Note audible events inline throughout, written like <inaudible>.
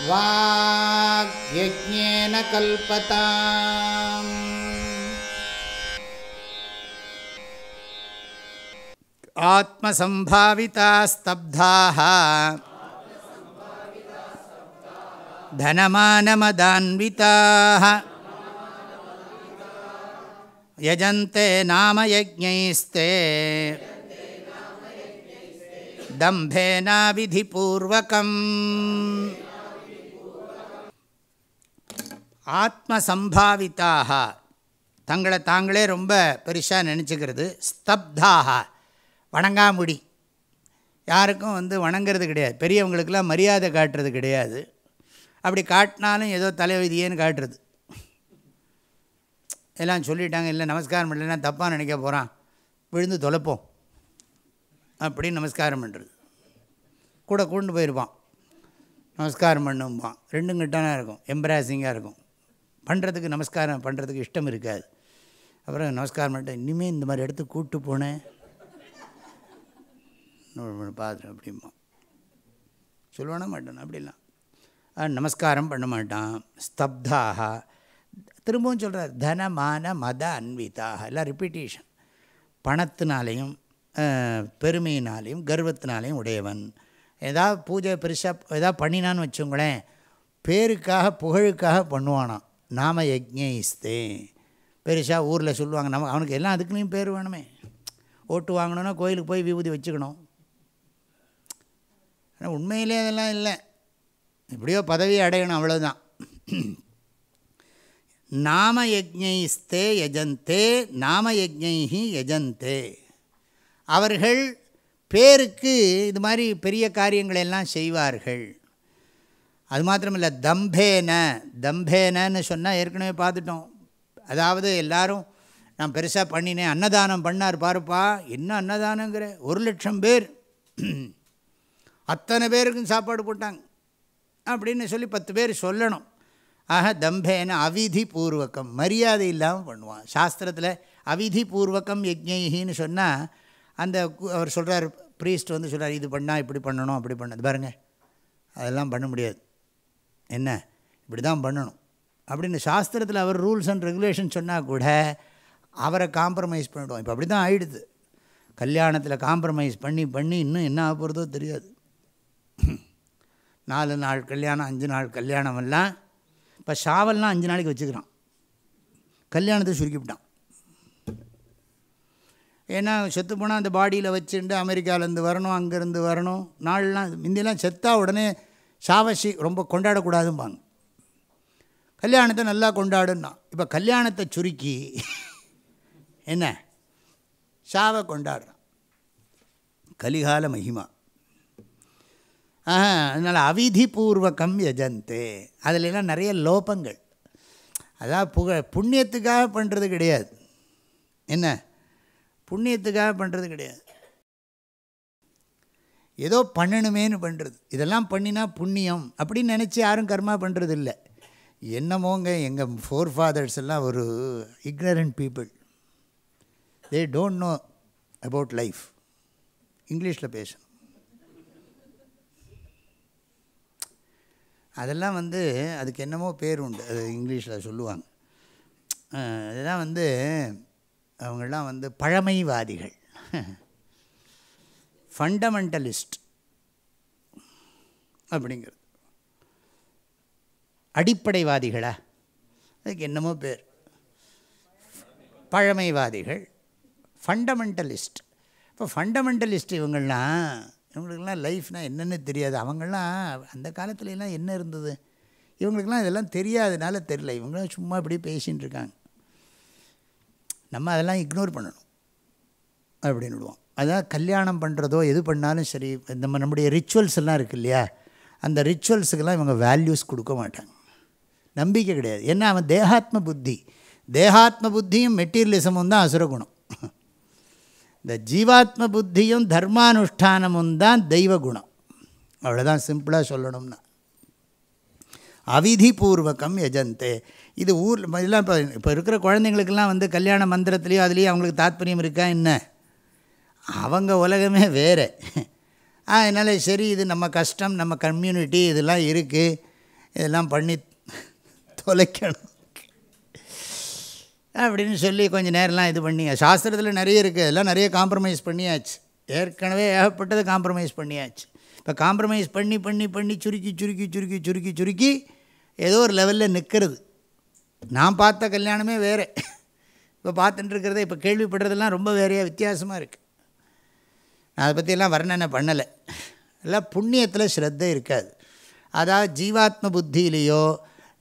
वाग्यज्ञेन कल्पताम्। आत्मसम्भाविताः स्तब्धाः धनमानमदान्विताः। यजन्ते नामयज्ञैस्ते। दम्भेनाविधिपूर्वकम् ஆத்மசம்பாவிதாக தங்களை தாங்களே ரொம்ப பெருசாக நினச்சிக்கிறது. ஸ்தப்தாக. வணங்காமுடி. யாருக்கும் வந்து வணங்கிறது கிடையாது. பெரியவங்களுக்கெல்லாம் மரியாதை காட்டுறது கிடையாது. அப்படி காட்டினாலும் ஏதோ தலைவதியேன்னு காட்டுறது. எல்லாம் சொல்லிட்டாங்க இல்லை நமஸ்காரம் பண்ணலைன்னா தப்பாக நினைக்க போகிறான் விழுந்து தொலைப்போம். அப்படின்னு நமஸ்காரம் பண்ணுறது கூட கூண்டு போயிருப்பான். நமஸ்காரம் பண்ணும்பான். ரெண்டும் கிட்டானா இருக்கும். எம்ப்ராசிங்காக இருக்கும். பண்ணுறதுக்கு நமஸ்காரம் பண்ணுறதுக்கு இஷ்டம் இருக்காது. அப்புறம் நமஸ்காரம் பண்ணிட்டு இனிமேல் இந்த மாதிரி இடத்துக்கு கூப்பிட்டு போனேன் பார்த்துட்டு அப்படிம்பா. சொல்லுவானா மாட்டான் அப்படிலாம். நமஸ்காரம் பண்ண மாட்டான். ஸ்தப்தாக திரும்பவும் சொல்கிறார் தனமான மத அன்விதாக எல்லாம் ரிப்பீட்டேஷன் பணத்தினாலேயும் பெருமையினாலேயும் கர்வத்தினாலேயும் உடையவன். ஏதாவது பூஜை பெருசாக ஏதாவது பண்ணினான்னு வச்சுங்களேன் பேருக்காக புகழுக்காக பண்ணுவானான் நாம யஜ்ஞஸ்தே பெருசாக ஊரில் சொல்லுவாங்க நம்ம அவனுக்கு எல்லாம் அதுக்குலேயும் பேர் வேணுமே. ஓட்டு வாங்கணுன்னா கோயிலுக்கு போய் விபூதி வச்சுக்கணும். ஆனால் உண்மையிலே அதெல்லாம் இல்லை. எப்படியோ பதவி அடையணும் அவ்வளோதான் நாம யஜ்ஞஸ்தே யஜந்தே நாம யஜ்ஞி யஜந்தே. அவர்கள் பேருக்கு இது மாதிரி பெரிய காரியங்களெல்லாம் செய்வார்கள். அது மாத்திரமில்லை தம்பேன. தம்பேனன்னு சொன்னால் ஏற்கனவே பார்த்துட்டோம். அதாவது எல்லோரும் நான் பெருசாக பண்ணினேன் அன்னதானம் பண்ணார் பாருப்பா. என்ன அன்னதானங்கிற? ஒரு லட்சம் பேர். அத்தனை பேருக்கும் சாப்பாடு போட்டாங்க. அப்படின்னு சொல்லி பத்து பேர் சொல்லணும். ஆக தம்பேன அவிதி பூர்வகம் மரியாதை இல்லாமல் பண்ணுவான். சாஸ்திரத்தில் அவிதி பூர்வகம் யஜ்ஞின்னு சொன்னால் அந்த அவர் சொல்கிறார் ப்ரீஸ்ட் வந்து சொல்கிறார் இது பண்ணால் இப்படி பண்ணணும் அப்படி பண்ணது பாருங்கள் அதெல்லாம் பண்ண முடியாது. என்ன? இப்படி தான் பண்ணணும். அப்படின்னு சாஸ்திரத்தில் அவர் ரூல்ஸ் அண்ட் ரெகுலேஷன் சொன்னால் கூட அவரை காம்ப்ரமைஸ் பண்ணிவிடுவோம் இப்போ அப்படி தான் ஆகிடுது கல்யாணத்தில் காம்ப்ரமைஸ் பண்ணி பண்ணி இன்னும் என்ன ஆக போகிறதோ தெரியாது. நாலு நாள் கல்யாணம் அஞ்சு நாள் கல்யாணம் எல்லாம் இப்போ சாவல்லாம் அஞ்சு நாளைக்கு வச்சுக்கிறான். கல்யாணத்தை சுருக்கிவிட்டான் ஏன்னா செத்து போனால் அந்த பாடியில் வச்சுட்டு அமெரிக்காவிலேருந்து வரணும் அங்கேருந்து வரணும் நாள்லாம் முந்தியெல்லாம் செத்தா உடனே சாவசி ரொம்ப கொண்டாடக்கூடாதும்பாங்க. கல்யாணத்தை நல்லா கொண்டாடுன்னா இப்போ கல்யாணத்தை சுருக்கி என்ன? சாவை கொண்டாடுறான். கலிகால மகிமா. அதனால் அவிதிபூர்வகம் யஜந்தே. அதிலெல்லாம் நிறைய லோபங்கள். அதாவது புக புண்ணியத்துக்காக பண்ணுறது கிடையாது. என்ன? புண்ணியத்துக்காக பண்ணுறது கிடையாது. ஏதோ பண்ணணுமேனு பண்ணுறது இதெல்லாம் பண்ணினா புண்ணியம் அப்படின்னு நினச்சி யாரும் கர்மா பண்ணுறது இல்லை என்னமோங்க எங்கள் ஃபோர் ஃபாதர்ஸ் எல்லாம் ஒரு ignorant people they don't know about life இங்கிலீஷில் பேசணும். அதெல்லாம் வந்து அதுக்கு என்னமோ பேர் உண்டு. அது இங்கிலீஷில் சொல்லுவாங்க. அதெல்லாம் வந்து அவங்களாம் வந்து பழமைவாதிகள். <laughs> ஃபண்டமெண்டலிஸ்ட் அப்படிங்கிறது. அடிப்படைவாதிகளா? அதுக்கு என்னமோ பேர். பழமைவாதிகள். ஃபண்டமெண்டலிஸ்ட் இப்போ ஃபண்டமெண்டலிஸ்ட் இவங்கள்லாம் இவங்களுக்கெல்லாம் லைஃப்னால் என்னென்னு தெரியாது. அவங்களாம் அந்த காலத்துலலாம் என்ன இருந்தது? இவங்களுக்கெல்லாம் இதெல்லாம் தெரியாதனால தெரில இவங்களாம் சும்மா இப்படி பேசின்னு இருக்காங்க. நம்ம அதெல்லாம் இக்னோர் பண்ணணும். அப்படின்னு விடுவோம். அதான் கல்யாணம் பண்ணுறதோ எது பண்ணாலும் சரி நம்ம நம்முடைய ரிச்சுவல்ஸ் எல்லாம் இருக்குது இல்லையா? அந்த ரிச்சுவல்ஸுக்கெல்லாம் இவங்க வேல்யூஸ் கொடுக்க மாட்டாங்க. நம்பிக்கை கிடையாது. ஏன்னா அவன் தேகாத்ம புத்தி. தேகாத்ம புத்தியும் மெட்டீரியலிசமும் தான் அசுரகுணம் இந்த ஜீவாத்ம புத்தியும் தர்மானுஷ்டானமும் தான் தெய்வ குணம். அவ்வளோதான் சிம்பிளாக சொல்லணும்னா. அவிதிபூர்வகம் எஜந்தே இது ஊரில் இதெல்லாம் இப்போ இப்போ இருக்கிற குழந்தைங்களுக்கெல்லாம் வந்து கல்யாண மந்திரத்துலேயோ அதுலேயும் அவங்களுக்கு தாத்பரியம் இருக்கா? என்ன? அவங்க உலகமே வேறு. அதனால் சரி இது நம்ம கஷ்டம் நம்ம கம்யூனிட்டி இதெல்லாம் இருக்குது இதெல்லாம் பண்ணி தொலைக்கணும். அப்படின்னு சொல்லி கொஞ்சம் நேரம்லாம் இது பண்ணி சாஸ்திரத்தில் நிறைய இருக்குது அதெல்லாம் நிறைய காம்ப்ரமைஸ் பண்ணியாச்சு. ஏற்கனவே ஏகப்பட்டது காம்ப்ரமைஸ் பண்ணியாச்சு. இப்போ காம்ப்ரமைஸ் பண்ணி பண்ணி பண்ணி சுருக்கி சுருக்கி சுருக்கி சுருக்கி சுருக்கி ஏதோ ஒரு லெவலில் நிற்கிறது நான் பார்த்த கல்யாணமே வேறு. இப்போ பார்த்துட்டுருக்கிறத இப்போ கேள்விப்படுறதெல்லாம் ரொம்ப வேறையாக வித்தியாசமாக இருக்குது நான் அதை பற்றியெல்லாம் வர்ணனை பண்ணலை. எல்லாம் புண்ணியத்தில் ஸ்ரத்தை இருக்காது. அதாவது ஜீவாத்ம புத்தியிலேயோ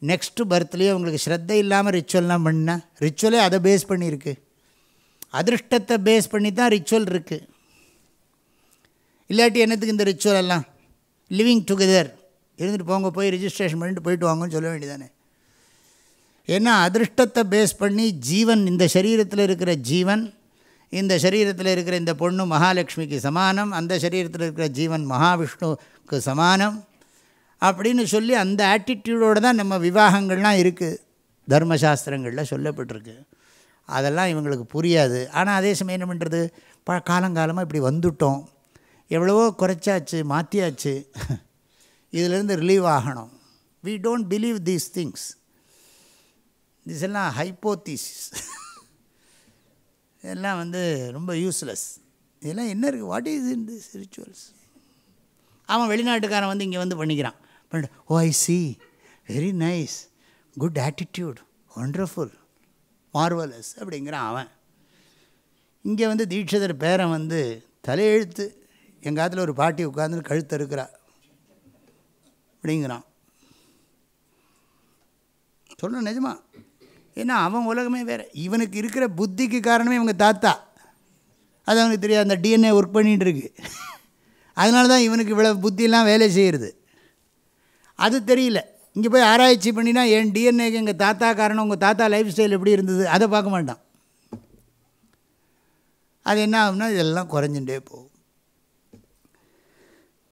நெக்ஸ்ட்டு பர்த்லேயோ உங்களுக்கு ஸ்ரத்தை இல்லாமல் ரிச்சுவல்லாம் பண்ணால் ரிச்சுவலே அதை பேஸ் பண்ணியிருக்கு. அதிருஷ்டத்தை பேஸ் பண்ணி தான் ரிச்சுவல் இருக்குது இல்லாட்டி என்னத்துக்கு இந்த ரிச்சுவல் எல்லாம்? லிவிங் டுகெதர் இருந்துட்டு போங்க போய் ரிஜிஸ்ட்ரேஷன் பண்ணிட்டு போயிட்டு வாங்கன்னு சொல்ல வேண்டியதானே ஏன்னா அதிருஷ்டத்தை பேஸ் பண்ணி ஜீவன் இந்த சரீரத்தில் இருக்கிற ஜீவன் இந்த சரீரத்தில் இருக்கிற இந்த பொண்ணு மகாலட்சுமிக்கு சமானம் அந்த சரீரத்தில் இருக்கிற ஜீவன் மகாவிஷ்ணுவுக்கு சமானம் அப்படின்னு சொல்லி அந்த ஆட்டிடியூடோடு தான் நம்ம விவாகங்கள்லாம் இருக்குது தர்மசாஸ்திரங்களில் சொல்லப்பட்டிருக்கு. அதெல்லாம் இவங்களுக்கு புரியாது. ஆனால் அதே சமயம் என்ன பண்ணுறது ப காலங்காலமாக இப்படி வந்துட்டோம். எவ்வளவோ குறைச்சாச்சு மாற்றியாச்சு இதிலேருந்து ரிலீவ் ஆகணும். We don't believe these things this எல்லாம் ஹைப்போத்தீசிஸ் இதெல்லாம் வந்து ரொம்ப யூஸ்லெஸ் இதெல்லாம் என்ன இருக்குது what is in this rituals அவன் வெளிநாட்டுக்காரன் வந்து இங்கே வந்து பண்ணிக்கிறான். பண்ணிட்டு ஓ I see very nice good attitude wonderful marvellous அப்படிங்கிறான் அவன். இங்கே வந்து தீட்சிதர் பேரன் வந்து தலையெழுத்து எங்கள் காலத்தில் ஒரு பாட்டி உட்காந்து கழுத்து இருக்கிறா அப்படிங்கிறான். சொல்லணும் நிஜமா. ஏன்னா அவன் உலகமே வேறு. இவனுக்கு இருக்கிற புத்திக்கு காரணமே இவங்க தாத்தா. அது அவனுக்கு தெரியாது. அந்த டிஎன்ஏ ஒர்க் பண்ணிகிட்டு இருக்கு. அதனால தான் இவனுக்கு இவ்வளோ புத்தியெல்லாம் வேலை செய்கிறது அது தெரியல. இங்கே போய் ஆராய்ச்சி பண்ணினா என் டிஎன்ஏக்கு எங்கள் தாத்தா காரணம் உங்கள் தாத்தா லைஃப் ஸ்டைல் எப்படி இருந்தது அதை பார்க்க மாட்டான். அது என்ன ஆகும்னா இதெல்லாம் குறைஞ்சுட்டே போகும்.